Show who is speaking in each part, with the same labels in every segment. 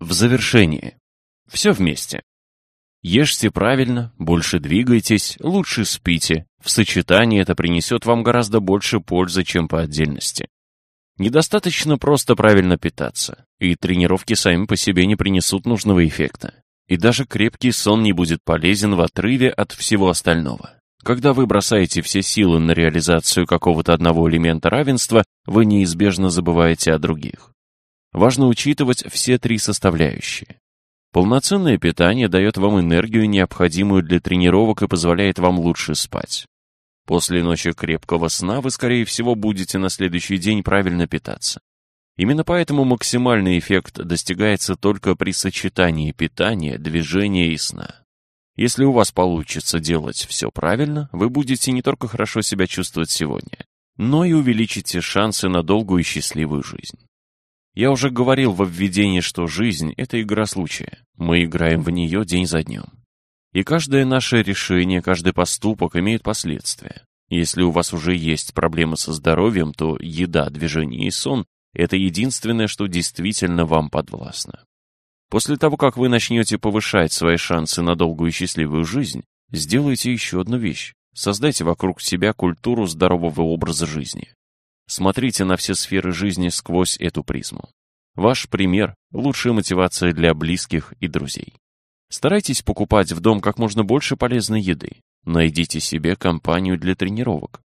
Speaker 1: В завершение. Все вместе. Ешьте правильно, больше двигайтесь, лучше спите. В сочетании это принесет вам гораздо больше пользы, чем по отдельности. Недостаточно просто правильно питаться, и тренировки сами по себе не принесут нужного эффекта. И даже крепкий сон не будет полезен в отрыве от всего остального. Когда вы бросаете все силы на реализацию какого-то одного элемента равенства, вы неизбежно забываете о других. Важно учитывать все три составляющие. Полноценное питание дает вам энергию, необходимую для тренировок и позволяет вам лучше спать. После ночи крепкого сна вы, скорее всего, будете на следующий день правильно питаться. Именно поэтому максимальный эффект достигается только при сочетании питания, движения и сна. Если у вас получится делать все правильно, вы будете не только хорошо себя чувствовать сегодня, но и увеличите шансы на долгую и счастливую жизнь. Я уже говорил во введении, что жизнь — это игра случая. Мы играем в нее день за днем. И каждое наше решение, каждый поступок имеет последствия. Если у вас уже есть проблемы со здоровьем, то еда, движение и сон — это единственное, что действительно вам подвластно. После того, как вы начнете повышать свои шансы на долгую и счастливую жизнь, сделайте еще одну вещь. Создайте вокруг себя культуру здорового образа жизни. Смотрите на все сферы жизни сквозь эту призму. Ваш пример – лучшая мотивация для близких и друзей. Старайтесь покупать в дом как можно больше полезной еды. Найдите себе компанию для тренировок.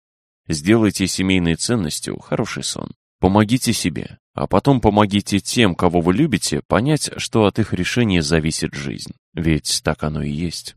Speaker 1: Сделайте семейной ценностью хороший сон. Помогите себе, а потом помогите тем, кого вы любите, понять, что от их решения зависит жизнь. Ведь так оно и есть.